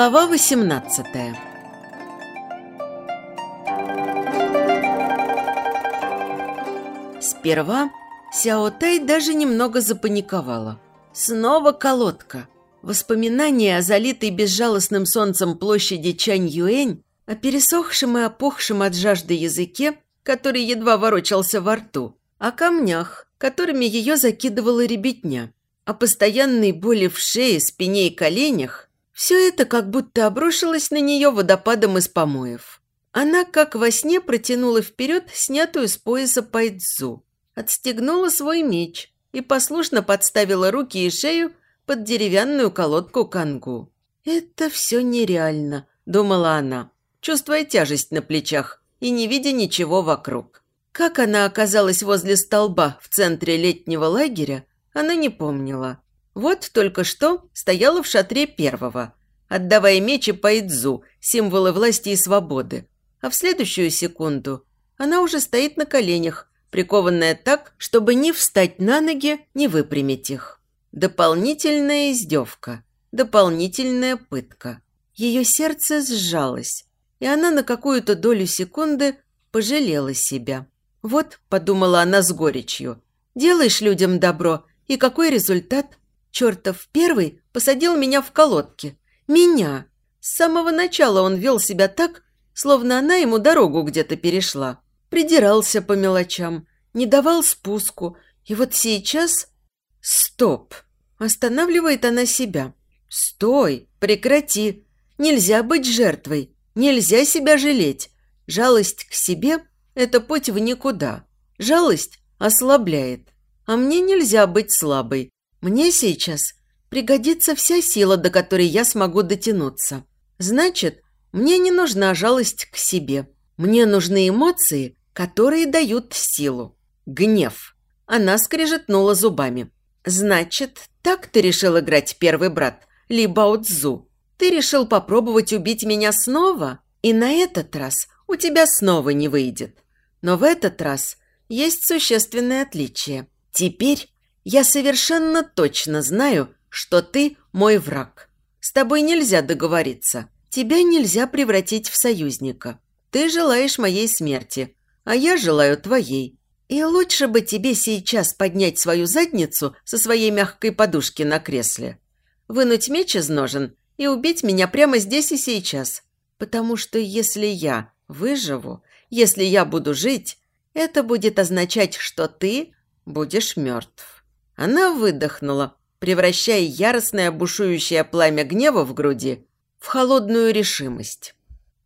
Глава 18 Сперва Сяо Тай даже немного запаниковала. Снова колодка. Воспоминания о залитой безжалостным солнцем площади Чань-Юэнь, о пересохшем и опухшем от жажды языке, который едва ворочался во рту, о камнях, которыми ее закидывала ребятня, о постоянной боли в шее, спине и коленях, все это как будто обрушилось на нее водопадом из помоев. Она, как во сне, протянула вперед снятую с пояса пайдзу, отстегнула свой меч и послушно подставила руки и шею под деревянную колодку кангу. «Это все нереально», – думала она, чувствуя тяжесть на плечах и не видя ничего вокруг. Как она оказалась возле столба в центре летнего лагеря, она не помнила. Вот только что стояла в шатре первого, отдавая мечи Пайдзу, символы власти и свободы. А в следующую секунду она уже стоит на коленях, прикованная так, чтобы ни встать на ноги, ни выпрямить их. Дополнительная издевка, дополнительная пытка. Ее сердце сжалось, и она на какую-то долю секунды пожалела себя. «Вот», – подумала она с горечью, – «делаешь людям добро, и какой результат? Чертов первый посадил меня в колодки. Меня. С самого начала он вел себя так, словно она ему дорогу где-то перешла. Придирался по мелочам, не давал спуску. И вот сейчас... Стоп! Останавливает она себя. Стой! Прекрати! Нельзя быть жертвой. Нельзя себя жалеть. Жалость к себе – это путь в никуда. Жалость ослабляет. А мне нельзя быть слабой. Мне сейчас пригодится вся сила, до которой я смогу дотянуться. Значит, мне не нужна жалость к себе. Мне нужны эмоции, которые дают силу. Гнев. Она скрежетнула зубами. «Значит, так ты решил играть первый брат, Ли Бао Цзу? Ты решил попробовать убить меня снова? И на этот раз у тебя снова не выйдет. Но в этот раз есть существенное отличие. Теперь я совершенно точно знаю, что ты мой враг. С тобой нельзя договориться. Тебя нельзя превратить в союзника. Ты желаешь моей смерти, а я желаю твоей. И лучше бы тебе сейчас поднять свою задницу со своей мягкой подушки на кресле, вынуть меч из ножен и убить меня прямо здесь и сейчас. Потому что если я выживу, если я буду жить, это будет означать, что ты будешь мертв». Она выдохнула, превращая яростное бушующее пламя гнева в груди в холодную решимость.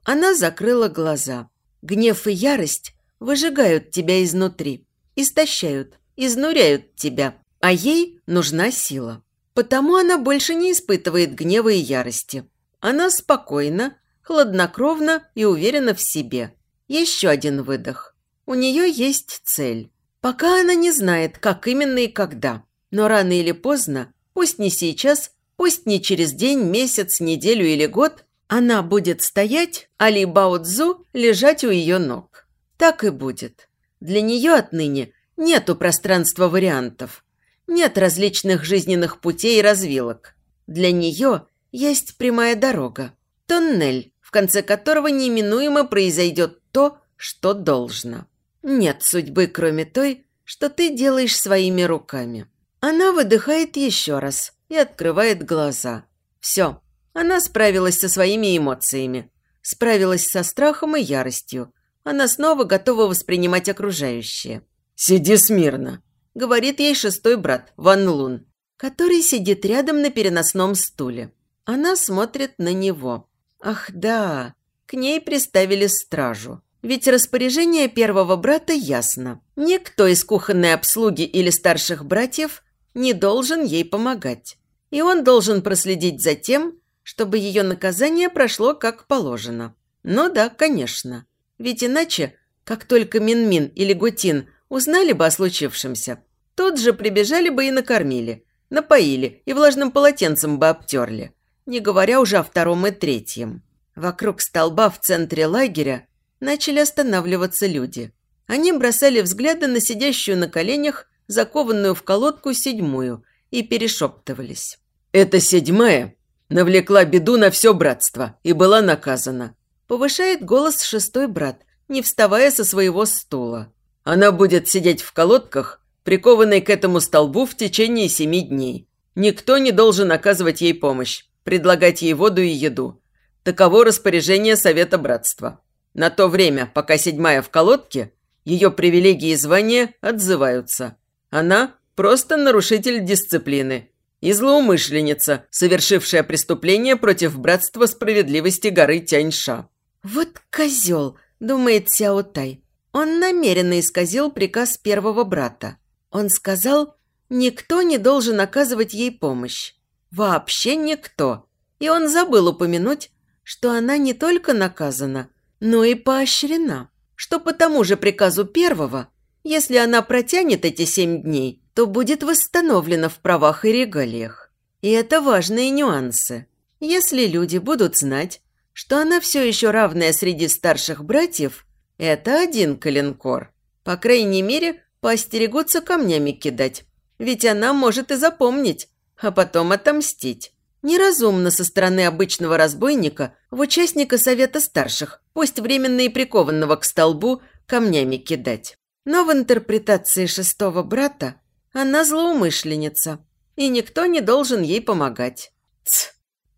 Она закрыла глаза. Гнев и ярость выжигают тебя изнутри, истощают, изнуряют тебя, а ей нужна сила. Потому она больше не испытывает гнева и ярости. Она спокойна, хладнокровна и уверена в себе. Еще один выдох. У нее есть цель. Пока она не знает, как именно и когда. Но рано или поздно, пусть не сейчас, пусть не через день, месяц, неделю или год, она будет стоять, а Ли Бао Цзу лежать у ее ног. Так и будет. Для нее отныне нету пространства вариантов. Нет различных жизненных путей и развилок. Для нее есть прямая дорога. Тоннель, в конце которого неминуемо произойдет то, что должно. Нет судьбы, кроме той, что ты делаешь своими руками. Она выдыхает еще раз и открывает глаза. Все, она справилась со своими эмоциями. Справилась со страхом и яростью. Она снова готова воспринимать окружающее. «Сиди смирно», – говорит ей шестой брат, Ван Лун, который сидит рядом на переносном стуле. Она смотрит на него. Ах да, к ней приставили стражу. Ведь распоряжение первого брата ясно. Никто из кухонной обслуги или старших братьев не должен ей помогать. И он должен проследить за тем, чтобы ее наказание прошло как положено. Ну да, конечно. Ведь иначе, как только Минмин -Мин или Гутин узнали бы о случившемся, тут же прибежали бы и накормили, напоили и влажным полотенцем бы обтерли, не говоря уже о втором и третьем. Вокруг столба в центре лагеря начали останавливаться люди. Они бросали взгляды на сидящую на коленях, закованную в колодку седьмую, и перешептывались. «Это седьмая навлекла беду на все братство и была наказана. Повышает голос шестой брат, не вставая со своего стула. Она будет сидеть в колодках, прикованной к этому столбу в течение семи дней. Никто не должен оказывать ей помощь, предлагать ей воду и еду. Таково распоряжение Совета Братства. На то время, пока седьмая в колодке, ее привилегии и звания отзываются. Она просто нарушитель дисциплины и злоумышленница, совершившая преступление против Братства Справедливости горы Тяньша. «Вот козел!» – думает Сяо Тай. Он намеренно исказил приказ первого брата. Он сказал, никто не должен оказывать ей помощь. Вообще никто. И он забыл упомянуть, что она не только наказана, но и поощрена. Что по тому же приказу первого, если она протянет эти семь дней, то будет восстановлена в правах и регалиях. И это важные нюансы. Если люди будут знать, что она все еще равная среди старших братьев, это один калинкор. По крайней мере, поостерегутся камнями кидать. Ведь она может и запомнить, а потом отомстить. Неразумно со стороны обычного разбойника в участника совета старших, пусть временно и прикованного к столбу, камнями кидать. Но в интерпретации шестого брата она злоумышленница, и никто не должен ей помогать. Ц.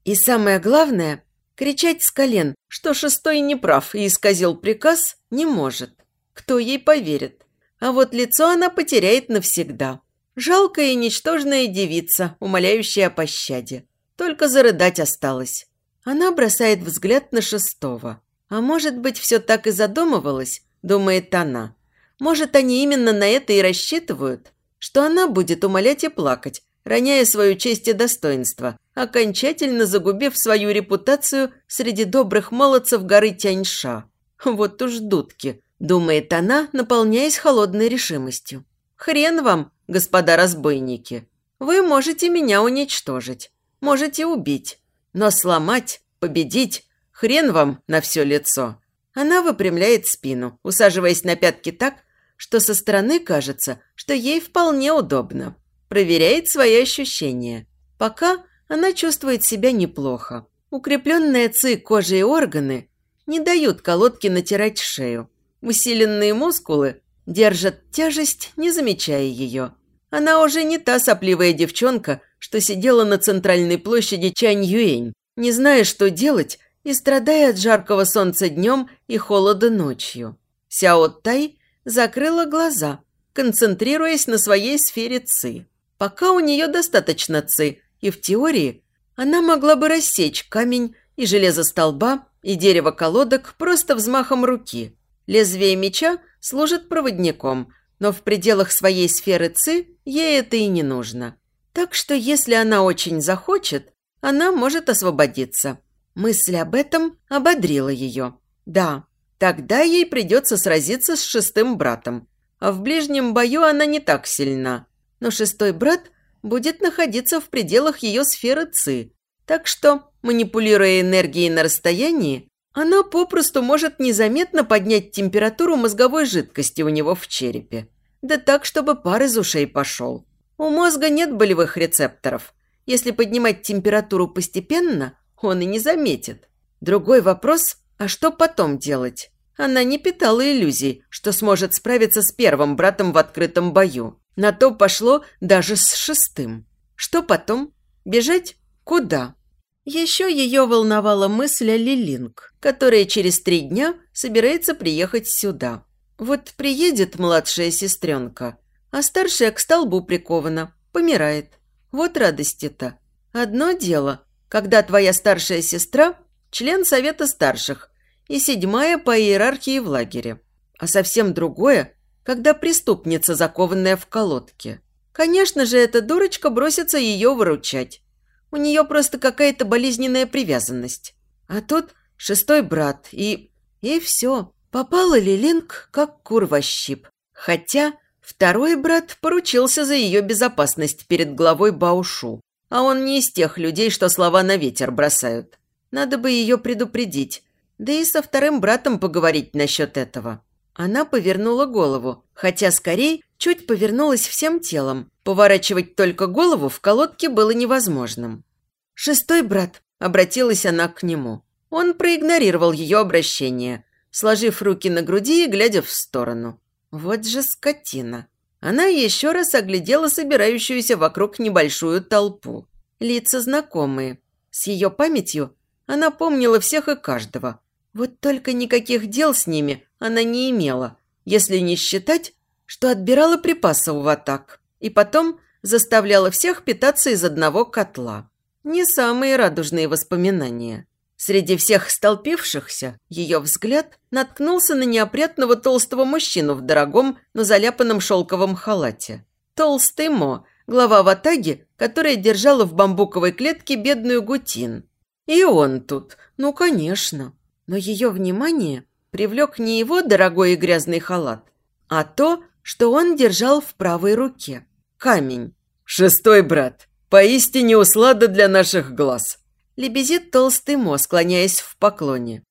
И самое главное, кричать с колен, что шестой неправ и исказил приказ, не может. Кто ей поверит? А вот лицо она потеряет навсегда. Жалкая и ничтожная девица, умоляющая о пощаде. Только зарыдать осталось. Она бросает взгляд на шестого. А может быть, все так и задумывалось, думает она. Может, они именно на это и рассчитывают? что она будет умолять и плакать, роняя свою честь и достоинство, окончательно загубив свою репутацию среди добрых молодцев горы Тяньша. Вот уж дудки, думает она, наполняясь холодной решимостью. Хрен вам, господа разбойники. Вы можете меня уничтожить, можете убить, но сломать, победить, хрен вам на все лицо. Она выпрямляет спину, усаживаясь на пятки так, что со стороны кажется, что ей вполне удобно. Проверяет свои ощущения. Пока она чувствует себя неплохо. Укрепленные ци кожи и органы не дают колодке натирать шею. Усиленные мускулы держат тяжесть, не замечая ее. Она уже не та сопливая девчонка, что сидела на центральной площади Чань-Юэнь, не зная, что делать, и страдая от жаркого солнца днем и холода ночью. Сяо Тай закрыла глаза, концентрируясь на своей сфере ЦИ. Пока у нее достаточно ЦИ, и в теории она могла бы рассечь камень и железо столба, и дерево колодок просто взмахом руки. Лезвие меча служит проводником, но в пределах своей сферы ЦИ ей это и не нужно. Так что если она очень захочет, она может освободиться. Мысль об этом ободрила ее. Да, Тогда ей придется сразиться с шестым братом. А в ближнем бою она не так сильна. Но шестой брат будет находиться в пределах ее сферы ЦИ. Так что, манипулируя энергией на расстоянии, она попросту может незаметно поднять температуру мозговой жидкости у него в черепе. Да так, чтобы пар из ушей пошел. У мозга нет болевых рецепторов. Если поднимать температуру постепенно, он и не заметит. Другой вопрос а что потом делать? Она не питала иллюзий, что сможет справиться с первым братом в открытом бою. На то пошло даже с шестым. Что потом? Бежать? Куда? Еще ее волновала мысль о Лилинг, которая через три дня собирается приехать сюда. Вот приедет младшая сестренка, а старшая к столбу прикована, помирает. Вот радости-то. Одно дело, когда твоя старшая сестра член Совета Старших, и седьмая по иерархии в лагере. А совсем другое, когда преступница, закованная в колодке. Конечно же, эта дурочка бросится ее выручать. У нее просто какая-то болезненная привязанность. А тут шестой брат, и... И все. Попала Лилинг, как кур во щип. Хотя второй брат поручился за ее безопасность перед главой Баушу. А он не из тех людей, что слова на ветер бросают. Надо бы ее предупредить. Да и со вторым братом поговорить насчет этого. Она повернула голову, хотя скорее чуть повернулась всем телом. Поворачивать только голову в колодке было невозможным. «Шестой брат», – обратилась она к нему. Он проигнорировал ее обращение, сложив руки на груди и глядя в сторону. Вот же скотина. Она еще раз оглядела собирающуюся вокруг небольшую толпу. Лица знакомые. С ее памятью она помнила всех и каждого. Вот только никаких дел с ними она не имела, если не считать, что отбирала припасы у ватак. И потом заставляла всех питаться из одного котла. Не самые радужные воспоминания. Среди всех столпившихся ее взгляд наткнулся на неопрятного толстого мужчину в дорогом, но заляпанном шелковом халате. Толстый Мо, глава ватаги, которая держала в бамбуковой клетке бедную Гутин. И он тут, ну, конечно. Но ее внимание привлек не его дорогой и грязный халат, а то, что он держал в правой руке. Камень. «Шестой брат, поистине услада для наших глаз», Лебезит толстый Мо, склоняясь в поклоне.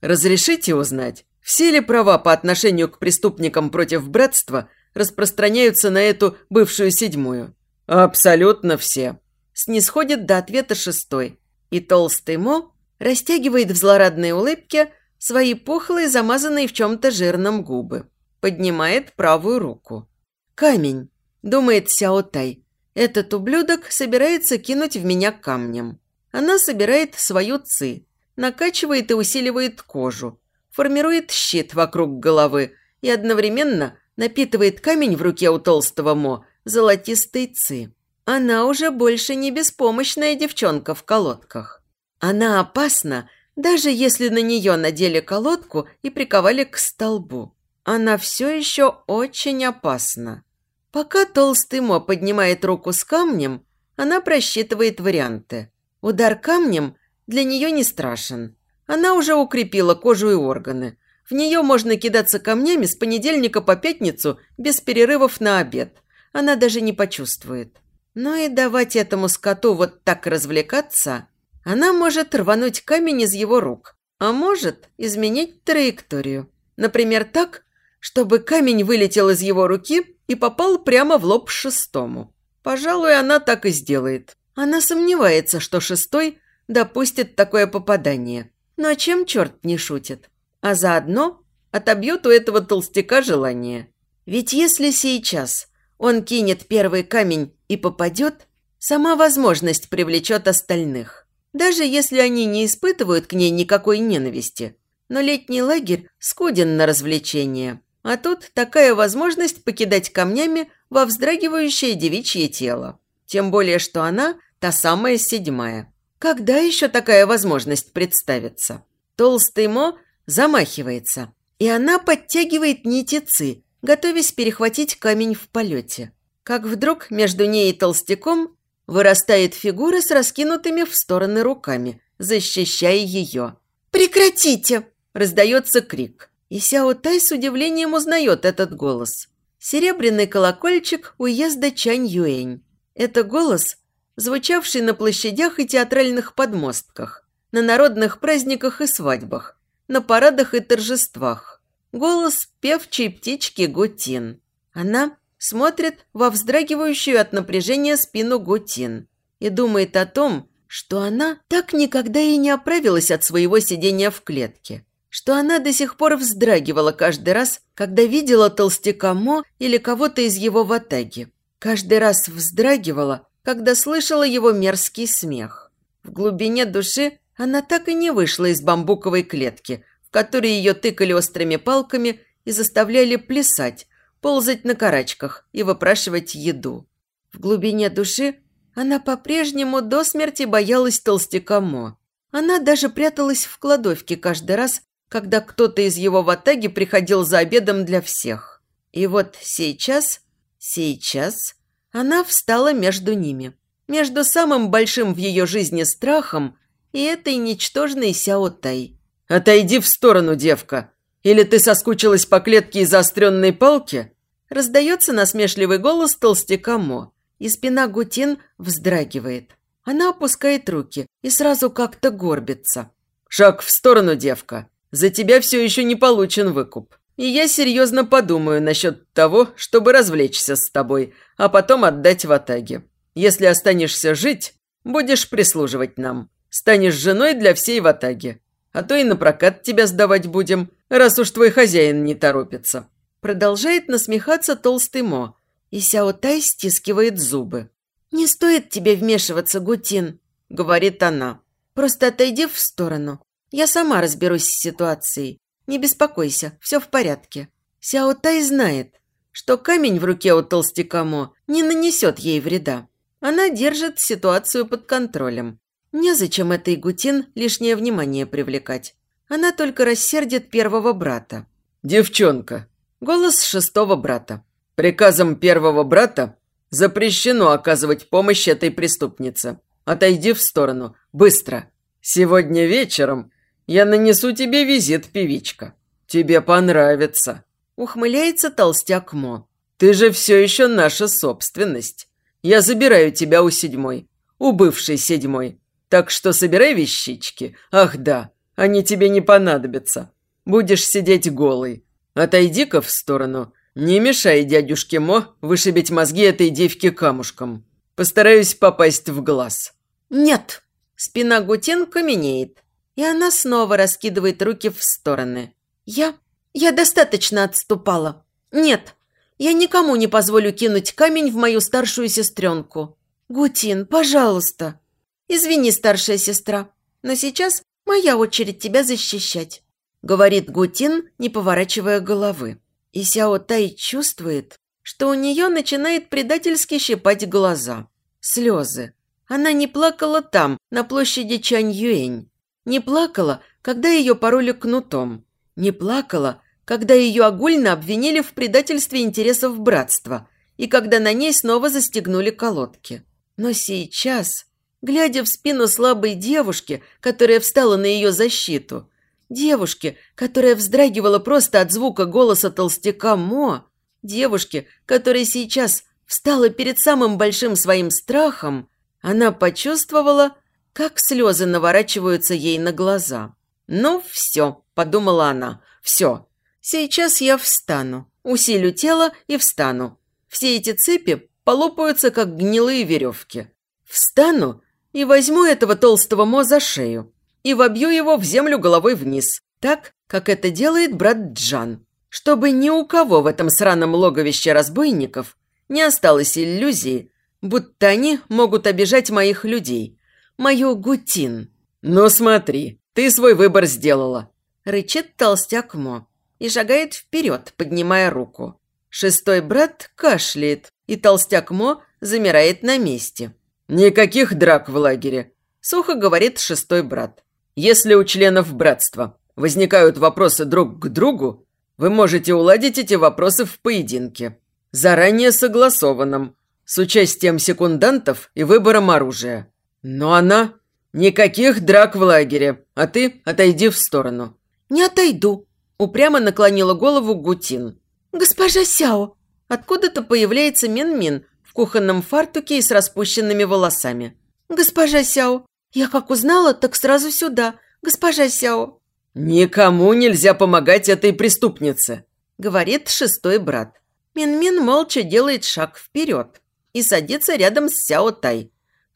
«Разрешите узнать, все ли права по отношению к преступникам против братства распространяются на эту бывшую седьмую?» «Абсолютно все», – снисходит до ответа шестой. И толстый Мо растягивает в злорадной улыбке свои пухлые, замазанные в чем-то жирном губы. Поднимает правую руку. «Камень», – думает Сяо Тай. «Этот ублюдок собирается кинуть в меня камнем». Она собирает свою ци, накачивает и усиливает кожу, формирует щит вокруг головы и одновременно напитывает камень в руке у толстого Мо золотистой ци. Она уже больше не беспомощная девчонка в колодках. Она опасна, даже если на нее надели колодку и приковали к столбу. Она все еще очень опасна. Пока толстый Мо поднимает руку с камнем, она просчитывает варианты. Удар камнем для нее не страшен. Она уже укрепила кожу и органы. В нее можно кидаться камнями с понедельника по пятницу без перерывов на обед. Она даже не почувствует. Но и давать этому скоту вот так развлекаться, она может рвануть камень из его рук, а может изменить траекторию. Например, так, чтобы камень вылетел из его руки и попал прямо в лоб шестому. Пожалуй, она так и сделает. Она сомневается, что шестой допустит такое попадание. Но чем черт не шутит? А заодно отобьет у этого толстяка желание. Ведь если сейчас он кинет первый камень и попадет, сама возможность привлечет остальных. Даже если они не испытывают к ней никакой ненависти. Но летний лагерь скуден на развлечения. А тут такая возможность покидать камнями во вздрагивающее девичье тело. Тем более, что она та самая седьмая. Когда еще такая возможность представится? Толстый Мо замахивается, и она подтягивает нити ци, готовясь перехватить камень в полете. Как вдруг между ней и толстяком вырастает фигура с раскинутыми в стороны руками, защищая ее. «Прекратите!» – раздается крик. И Сяо Тай с удивлением узнает этот голос. Серебряный колокольчик уезда Чань-Юэнь. Это голос, звучавший на площадях и театральных подмостках, на народных праздниках и свадьбах, на парадах и торжествах. Голос певчей птички Гутин. Она смотрит во вздрагивающую от напряжения спину Гутин и думает о том, что она так никогда и не оправилась от своего сидения в клетке, что она до сих пор вздрагивала каждый раз, когда видела толстяка Мо или кого-то из его ватаги, Каждый раз вздрагивала, когда слышала его мерзкий смех. В глубине души она так и не вышла из бамбуковой клетки, в которой ее тыкали острыми палками и заставляли плясать, ползать на карачках и выпрашивать еду. В глубине души она по-прежнему до смерти боялась толстяка Мо. Она даже пряталась в кладовке каждый раз, когда кто-то из его ватаги приходил за обедом для всех. И вот сейчас Сейчас она встала между ними. Между самым большим в ее жизни страхом и этой ничтожной Сяо Тай. «Отойди в сторону, девка! Или ты соскучилась по клетке из заостренной палки?» Раздается насмешливый голос толстяка Мо, и спина Гутин вздрагивает. Она опускает руки и сразу как-то горбится. «Шаг в сторону, девка! За тебя все еще не получен выкуп!» И я серьезно подумаю насчет того, чтобы развлечься с тобой, а потом отдать в Атаге. Если останешься жить, Будешь прислуживать нам. Станешь женой для всей ватаги. А то и на прокат тебя сдавать будем, раз уж твой хозяин не торопится». Продолжает насмехаться толстый Мо, и Сяо Тай стискивает зубы. «Не стоит тебе вмешиваться, Гутин», — говорит она. «Просто отойди в сторону. Я сама разберусь с ситуацией. Не беспокойся, все в порядке». Сяо Тай знает, что камень в руке у толстяка Мо не нанесет ей вреда. Она держит ситуацию под контролем. Незачем этой Гутин лишнее внимание привлекать. Она только рассердит первого брата. «Девчонка!» Голос шестого брата. «Приказом первого брата запрещено оказывать помощь этой преступнице. Отойди в сторону. Быстро. Сегодня вечером я нанесу тебе визит, певичка. Тебе понравится». Ухмыляется толстяк Мо. «Ты же все еще наша собственность. Я забираю тебя у седьмой. У бывшей седьмой. Так что собирай вещички. Ах да, они тебе не понадобятся. Будешь сидеть голый. Отойди-ка в сторону. Не мешай дядюшке Мо вышибить мозги этой девке камушком. Постараюсь попасть в глаз». «Нет!» Спина Гутен каменеет, и она снова раскидывает руки в стороны. «Я... я достаточно отступала. Нет, я никому не позволю кинуть камень в мою старшую сестренку. Гутин, пожалуйста!» «Извини, старшая сестра, но сейчас моя очередь тебя защищать», говорит Гутин, не поворачивая головы. И Сяо Тай чувствует, что у нее начинает предательски щипать глаза. Слезы. Она не плакала там, на площади Чань-Юэнь. Не плакала, когда ее пороли кнутом. Не плакала, когда ее огульно обвинили в предательстве интересов братства и когда на ней снова застегнули колодки. Но сейчас глядя в спину слабой девушки, которая встала на ее защиту. Девушки, которая вздрагивала просто от звука голоса толстяка Мо. Девушки, которая сейчас встала перед самым большим своим страхом, она почувствовала, как слезы наворачиваются ей на глаза. «Ну, все», – подумала она, – «все. Сейчас я встану, усилю тело и встану. Все эти цепи полопаются, как гнилые веревки. Встану и возьму этого толстого Мо за шею и вобью его в землю головой вниз, так, как это делает брат Джан, чтобы ни у кого в этом сраном логовище разбойников не осталось иллюзии, будто они могут обижать моих людей, мою Гутин. «Ну смотри, ты свой выбор сделала», – рычит толстяк Мо и шагает вперед, поднимая руку. Шестой брат кашляет, и толстяк Мо замирает на месте – «Никаких драк в лагере», – сухо говорит шестой брат. «Если у членов братства возникают вопросы друг к другу, вы можете уладить эти вопросы в поединке, заранее согласованном, с участием секундантов и выбором оружия. Но она... Никаких драк в лагере, а ты отойди в сторону». «Не отойду», – упрямо наклонила голову Гутин. «Госпожа Сяо!» Откуда-то появляется Мин-Мин кухонном фартуке и с распущенными волосами. «Госпожа Сяо, я как узнала, так сразу сюда. Госпожа Сяо». «Никому нельзя помогать этой преступнице», – говорит шестой брат. Мин-Мин молча делает шаг вперед и садится рядом с Сяо Тай.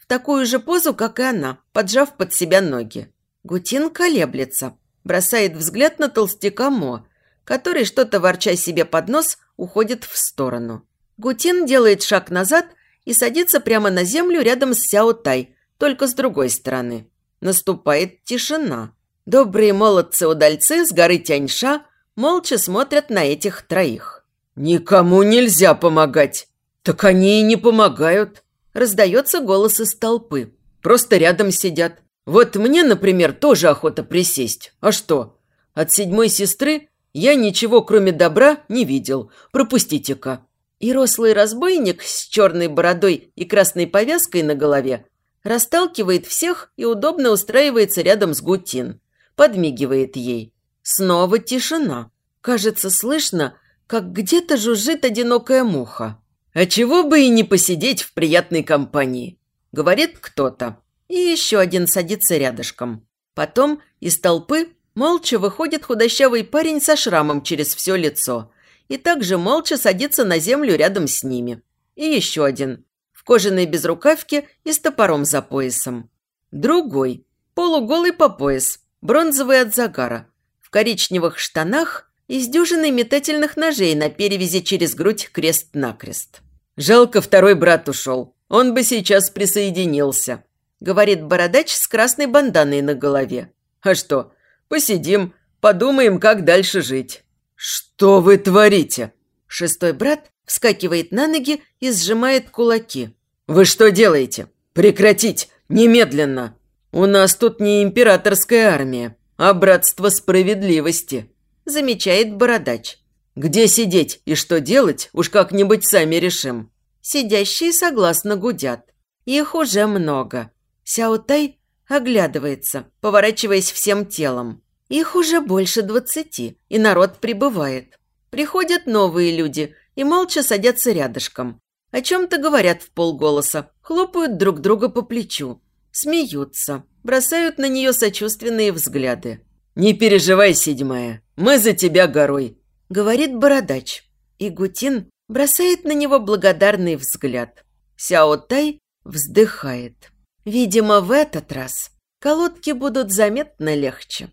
Такую же позу, как и она, поджав под себя ноги. Гутин колеблется, бросает взгляд на толстяка Мо, который, что-то ворча себе под нос, уходит в сторону. Гутин делает шаг назад и садится прямо на землю рядом с Сяо Тай, только с другой стороны. Наступает тишина. Добрые молодцы-удальцы с горы Тяньша молча смотрят на этих троих. «Никому нельзя помогать!» «Так они и не помогают!» Раздается голос из толпы. «Просто рядом сидят. Вот мне, например, тоже охота присесть. А что? От седьмой сестры я ничего, кроме добра, не видел. Пропустите-ка». И рослый разбойник с черной бородой и красной повязкой на голове расталкивает всех и удобно устраивается рядом с Гутин. Подмигивает ей. Снова тишина. Кажется, слышно, как где-то жужжит одинокая муха. «А чего бы и не посидеть в приятной компании?» – говорит кто-то. И еще один садится рядышком. Потом из толпы молча выходит худощавый парень со шрамом через все лицо – и также молча садится на землю рядом с ними. И еще один. В кожаной безрукавке и с топором за поясом. Другой, полуголый по пояс, бронзовый от загара, в коричневых штанах и с дюжиной метательных ножей на перевязи через грудь крест-накрест. «Жалко, второй брат ушел. Он бы сейчас присоединился», – говорит бородач с красной банданой на голове. «А что, посидим, подумаем, как дальше жить». «Что вы творите?» Шестой брат вскакивает на ноги и сжимает кулаки. «Вы что делаете? Прекратить! Немедленно! У нас тут не императорская армия, а братство справедливости», замечает бородач. «Где сидеть и что делать, уж как-нибудь сами решим». Сидящие согласно гудят. Их уже много. Сяотай оглядывается, поворачиваясь всем телом. Их уже больше двадцати, и народ прибывает. Приходят новые люди и молча садятся рядышком. О чем-то говорят в полголоса, хлопают друг друга по плечу, смеются, бросают на нее сочувственные взгляды. «Не переживай, седьмая, мы за тебя горой», — говорит бородач. И Гутин бросает на него благодарный взгляд. Сяо Тай вздыхает. Видимо, в этот раз колодки будут заметно легче.